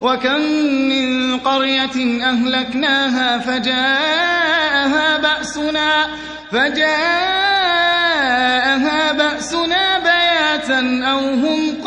وكم من قرية أهلكناها فجاءها بأسنا فجاءها بأسنا بياتا أو هم